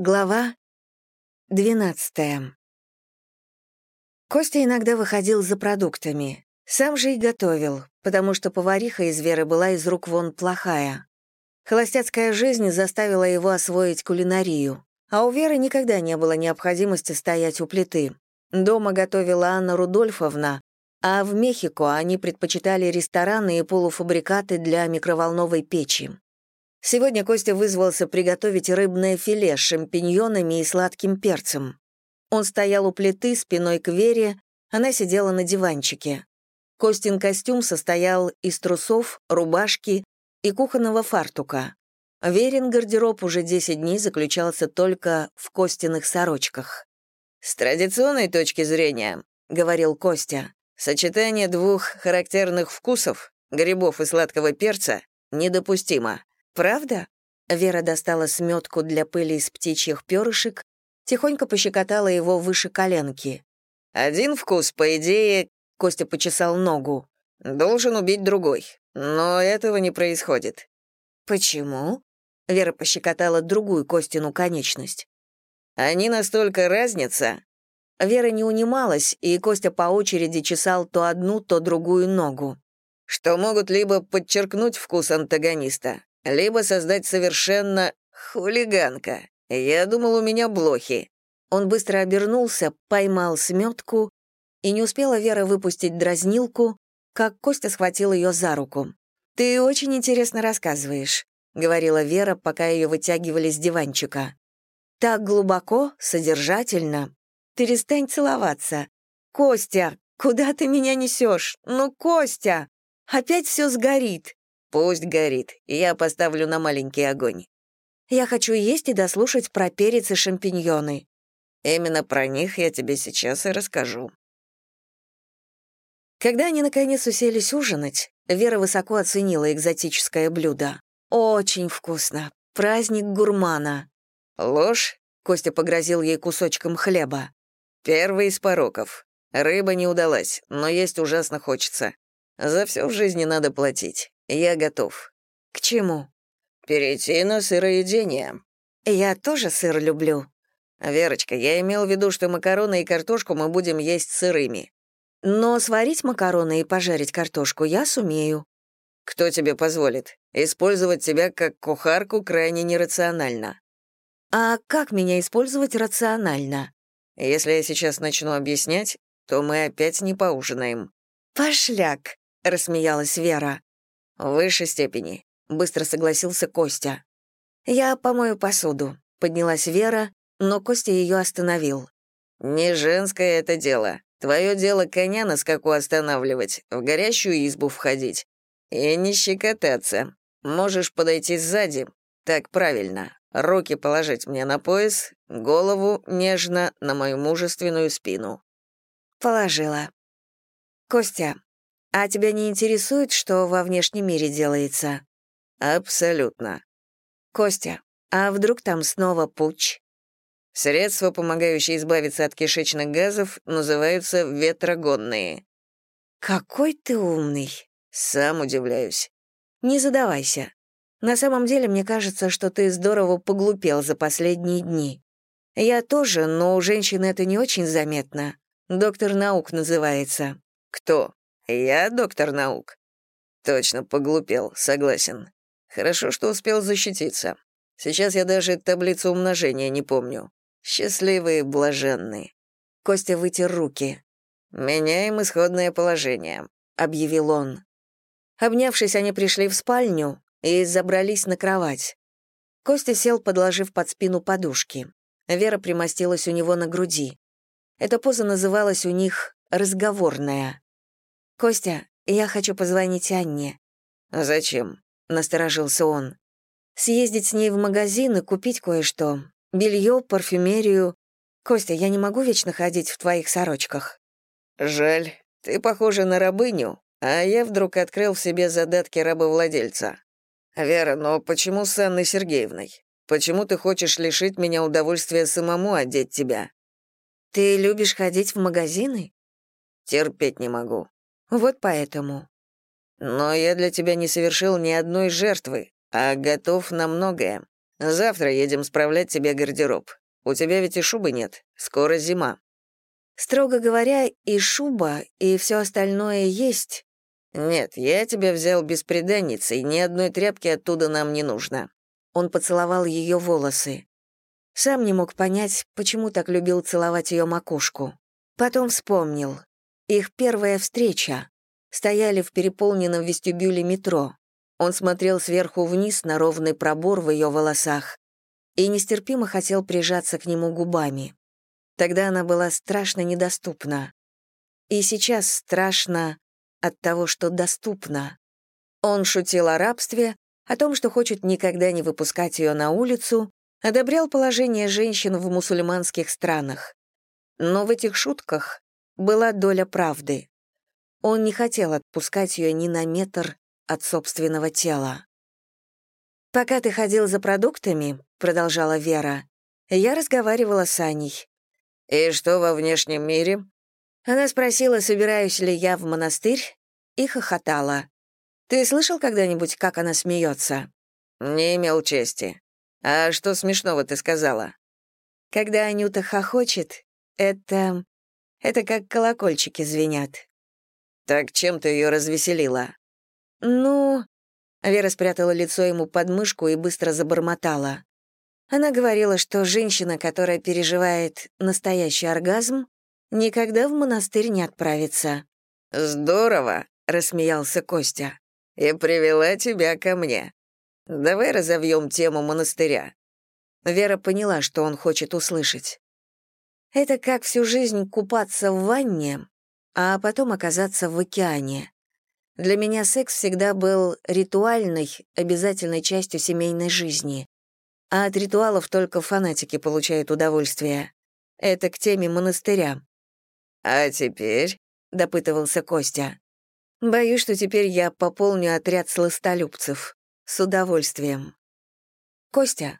Глава 12. Костя иногда выходил за продуктами. Сам же и готовил, потому что повариха из Веры была из рук вон плохая. Холостяцкая жизнь заставила его освоить кулинарию. А у Веры никогда не было необходимости стоять у плиты. Дома готовила Анна Рудольфовна, а в Мехико они предпочитали рестораны и полуфабрикаты для микроволновой печи. Сегодня Костя вызвался приготовить рыбное филе с шампиньонами и сладким перцем. Он стоял у плиты спиной к Вере, она сидела на диванчике. Костин костюм состоял из трусов, рубашки и кухонного фартука. Верин гардероб уже 10 дней заключался только в Костиных сорочках. «С традиционной точки зрения», — говорил Костя, «сочетание двух характерных вкусов, грибов и сладкого перца, недопустимо. «Правда?» Вера достала сметку для пыли из птичьих перышек, тихонько пощекотала его выше коленки. «Один вкус, по идее...» — Костя почесал ногу. «Должен убить другой. Но этого не происходит». «Почему?» — Вера пощекотала другую Костину конечность. «Они настолько разница...» Вера не унималась, и Костя по очереди чесал то одну, то другую ногу. «Что могут либо подчеркнуть вкус антагониста, либо создать совершенно хулиганка. Я думал, у меня блохи». Он быстро обернулся, поймал сметку, и не успела Вера выпустить дразнилку, как Костя схватил ее за руку. «Ты очень интересно рассказываешь», — говорила Вера, пока ее вытягивали с диванчика. «Так глубоко, содержательно. Перестань целоваться. Костя, куда ты меня несешь? Ну, Костя! Опять все сгорит. Пусть горит, я поставлю на маленький огонь. Я хочу есть и дослушать про перец и шампиньоны. Именно про них я тебе сейчас и расскажу. Когда они наконец уселись ужинать, Вера высоко оценила экзотическое блюдо. Очень вкусно. Праздник гурмана. Ложь? Костя погрозил ей кусочком хлеба. Первый из пороков. Рыба не удалась, но есть ужасно хочется. За все в жизни надо платить. Я готов. К чему? Перейти на сыроедение. Я тоже сыр люблю. Верочка, я имел в виду, что макароны и картошку мы будем есть сырыми. Но сварить макароны и пожарить картошку я сумею. Кто тебе позволит? Использовать тебя как кухарку крайне нерационально. А как меня использовать рационально? Если я сейчас начну объяснять, то мы опять не поужинаем. Пошляк, рассмеялась Вера. «В высшей степени», — быстро согласился Костя. «Я помою посуду», — поднялась Вера, но Костя ее остановил. «Не женское это дело. Твое дело коня на скаку останавливать, в горящую избу входить. И не щекотаться. Можешь подойти сзади. Так правильно. Руки положить мне на пояс, голову нежно на мою мужественную спину». «Положила». «Костя, а тебя не интересует, что во внешнем мире делается? Абсолютно. Костя, а вдруг там снова путь? Средства, помогающие избавиться от кишечных газов, называются ветрогонные. Какой ты умный. Сам удивляюсь. Не задавайся. На самом деле, мне кажется, что ты здорово поглупел за последние дни. Я тоже, но у женщин это не очень заметно. Доктор наук называется. Кто? «Я доктор наук». «Точно, поглупел, согласен. Хорошо, что успел защититься. Сейчас я даже таблицу умножения не помню. Счастливые, блаженные». Костя вытер руки. «Меняем исходное положение», — объявил он. Обнявшись, они пришли в спальню и забрались на кровать. Костя сел, подложив под спину подушки. Вера примостилась у него на груди. Эта поза называлась у них «разговорная». «Костя, я хочу позвонить Анне». «Зачем?» — насторожился он. «Съездить с ней в магазин и купить кое-что. Белье, парфюмерию. Костя, я не могу вечно ходить в твоих сорочках». «Жаль. Ты похожа на рабыню, а я вдруг открыл в себе задатки рабовладельца. Вера, но почему с Анной Сергеевной? Почему ты хочешь лишить меня удовольствия самому одеть тебя?» «Ты любишь ходить в магазины?» «Терпеть не могу. Вот поэтому. Но я для тебя не совершил ни одной жертвы, а готов на многое. Завтра едем справлять тебе гардероб. У тебя ведь и шубы нет. Скоро зима». Строго говоря, и шуба, и все остальное есть. Нет, я тебя взял без преданницы, и ни одной тряпки оттуда нам не нужно. Он поцеловал ее волосы. Сам не мог понять, почему так любил целовать ее макушку. Потом вспомнил. Их первая встреча. Стояли в переполненном вестибюле метро. Он смотрел сверху вниз на ровный пробор в ее волосах и нестерпимо хотел прижаться к нему губами. Тогда она была страшно недоступна. И сейчас страшно от того, что доступна. Он шутил о рабстве, о том, что хочет никогда не выпускать ее на улицу, одобрял положение женщин в мусульманских странах. Но в этих шутках была доля правды. Он не хотел отпускать ее ни на метр от собственного тела. «Пока ты ходил за продуктами», — продолжала Вера, я разговаривала с Аней. «И что во внешнем мире?» Она спросила, собираюсь ли я в монастырь, и хохотала. «Ты слышал когда-нибудь, как она смеется?» «Не имел чести. А что смешного ты сказала?» «Когда Анюта хохочет, это... это как колокольчики звенят». «Так чем ты ее развеселила?» «Ну...» Вера спрятала лицо ему под мышку и быстро забормотала. Она говорила, что женщина, которая переживает настоящий оргазм, никогда в монастырь не отправится. «Здорово!» — рассмеялся Костя. «И привела тебя ко мне. Давай разовьем тему монастыря». Вера поняла, что он хочет услышать. «Это как всю жизнь купаться в ванне, а потом оказаться в океане. Для меня секс всегда был ритуальной, обязательной частью семейной жизни. А от ритуалов только фанатики получают удовольствие. Это к теме монастыря. «А теперь?» — допытывался Костя. «Боюсь, что теперь я пополню отряд сластолюбцев. С удовольствием». «Костя,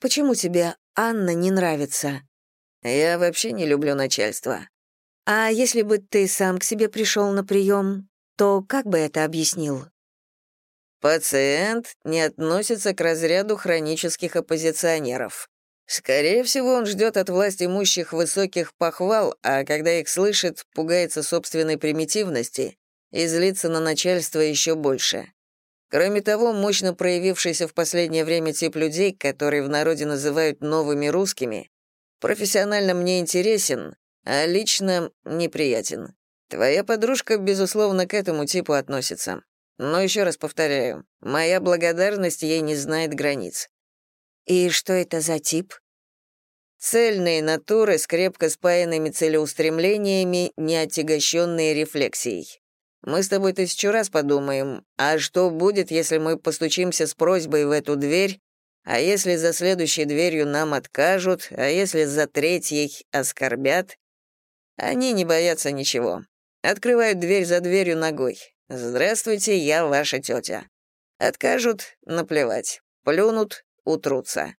почему тебе Анна не нравится?» «Я вообще не люблю начальство». «А если бы ты сам к себе пришел на прием, то как бы это объяснил? Пациент не относится к разряду хронических оппозиционеров. Скорее всего, он ждет от власть имущих высоких похвал, а когда их слышит, пугается собственной примитивности и злится на начальство еще больше. Кроме того, мощно проявившийся в последнее время тип людей, которые в народе называют новыми русскими, профессионально мне интересен, а лично неприятен. Твоя подружка, безусловно, к этому типу относится. Но еще раз повторяю, моя благодарность ей не знает границ. И что это за тип? Цельные натуры с крепко спаянными целеустремлениями, не отягощенные рефлексией. Мы с тобой тысячу раз подумаем, а что будет, если мы постучимся с просьбой в эту дверь, а если за следующей дверью нам откажут, а если за третьей оскорбят? Они не боятся ничего. Открывают дверь за дверью ногой. «Здравствуйте, я ваша тетя». Откажут — наплевать. Плюнут — утрутся.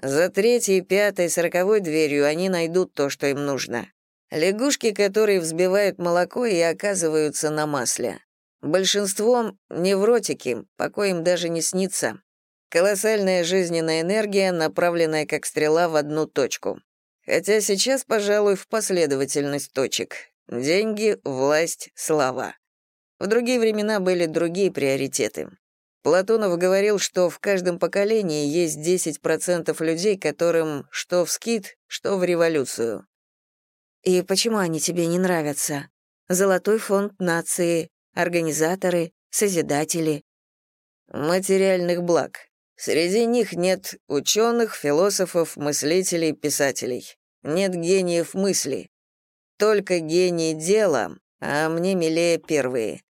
За третьей, пятой, сороковой дверью они найдут то, что им нужно. Лягушки, которые взбивают молоко и оказываются на масле. Большинством — невротики, покой им даже не снится. Колоссальная жизненная энергия, направленная как стрела в одну точку. Хотя сейчас, пожалуй, в последовательность точек. Деньги, власть, слава. В другие времена были другие приоритеты. Платонов говорил, что в каждом поколении есть 10% людей, которым что в скит, что в революцию. И почему они тебе не нравятся? Золотой фонд нации, организаторы, созидатели. Материальных благ. Среди них нет ученых, философов, мыслителей, писателей. Нет гениев мысли. Только гений дела, а мне милее первые.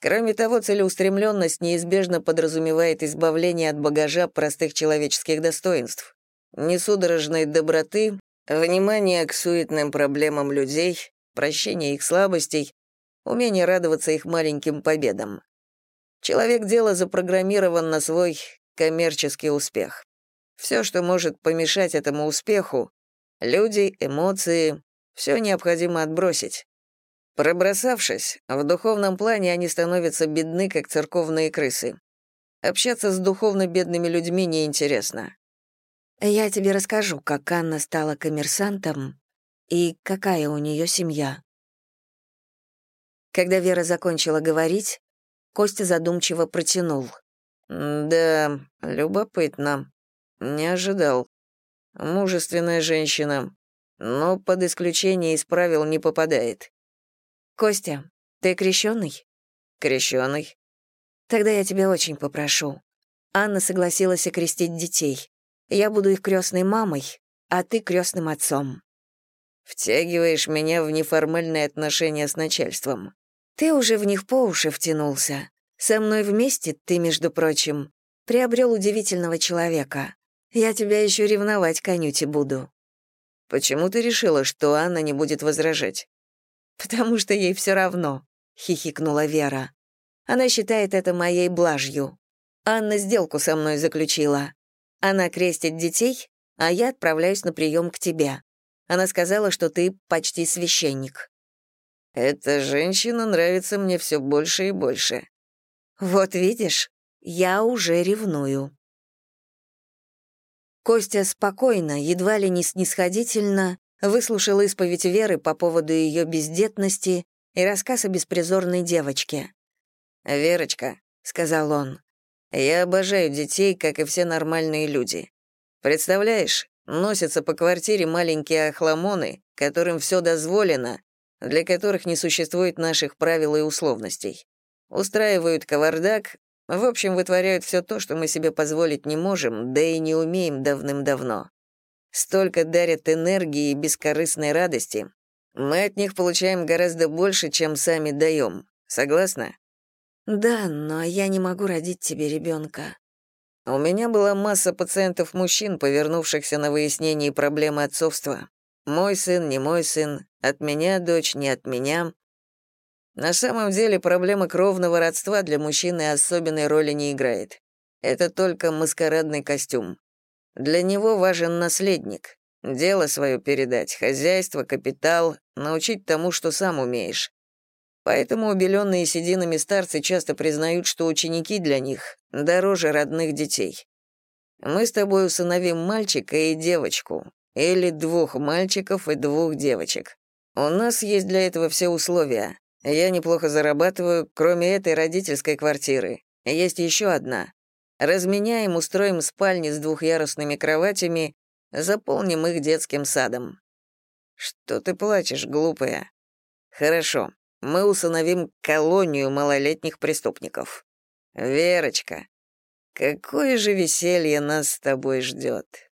Кроме того, целеустремленность неизбежно подразумевает избавление от багажа простых человеческих достоинств, несудорожной доброты, внимание к суетным проблемам людей, прощение их слабостей, умение радоваться их маленьким победам. Человек дела запрограммирован на свой коммерческий успех. Все, что может помешать этому успеху — люди, эмоции, все необходимо отбросить. Пробросавшись, в духовном плане они становятся бедны, как церковные крысы. Общаться с духовно бедными людьми неинтересно. Я тебе расскажу, как Анна стала коммерсантом и какая у нее семья. Когда Вера закончила говорить, Костя задумчиво протянул. «Да, любопытно. Не ожидал. Мужественная женщина, но под исключение из правил не попадает». «Костя, ты крещеный? «Крещеный». «Тогда я тебя очень попрошу. Анна согласилась окрестить детей. Я буду их крестной мамой, а ты крестным отцом». «Втягиваешь меня в неформальные отношения с начальством». «Ты уже в них по уши втянулся. Со мной вместе ты, между прочим, приобрел удивительного человека. Я тебя еще ревновать конюти буду». «Почему ты решила, что Анна не будет возражать?» «Потому что ей все равно», — хихикнула Вера. «Она считает это моей блажью. Анна сделку со мной заключила. Она крестит детей, а я отправляюсь на прием к тебе. Она сказала, что ты почти священник». «Эта женщина нравится мне все больше и больше». «Вот видишь, я уже ревную». Костя спокойно, едва ли не снисходительно, выслушал исповедь Веры по поводу ее бездетности и рассказ о беспризорной девочке. «Верочка», — сказал он, я обожаю детей, как и все нормальные люди. Представляешь, носятся по квартире маленькие охламоны, которым все дозволено, для которых не существует наших правил и условностей. Устраивают кавардак, в общем, вытворяют все то, что мы себе позволить не можем, да и не умеем давным-давно. Столько дарят энергии и бескорыстной радости. Мы от них получаем гораздо больше, чем сами даем. Согласна? «Да, но я не могу родить тебе ребенка. У меня была масса пациентов-мужчин, повернувшихся на выяснении проблемы отцовства. Мой сын, не мой сын, от меня дочь, не от меня. На самом деле проблема кровного родства для мужчины особенной роли не играет. Это только маскарадный костюм. Для него важен наследник. Дело свое передать, хозяйство, капитал, научить тому, что сам умеешь. Поэтому убеленные сединами старцы часто признают, что ученики для них дороже родных детей. Мы с тобой усыновим мальчика и девочку, или двух мальчиков и двух девочек. У нас есть для этого все условия. Я неплохо зарабатываю, кроме этой родительской квартиры. Есть еще одна. Разменяем, устроим спальни с двухъярусными кроватями, заполним их детским садом. Что ты плачешь, глупая? Хорошо мы усыновим колонию малолетних преступников. Верочка, какое же веселье нас с тобой ждет.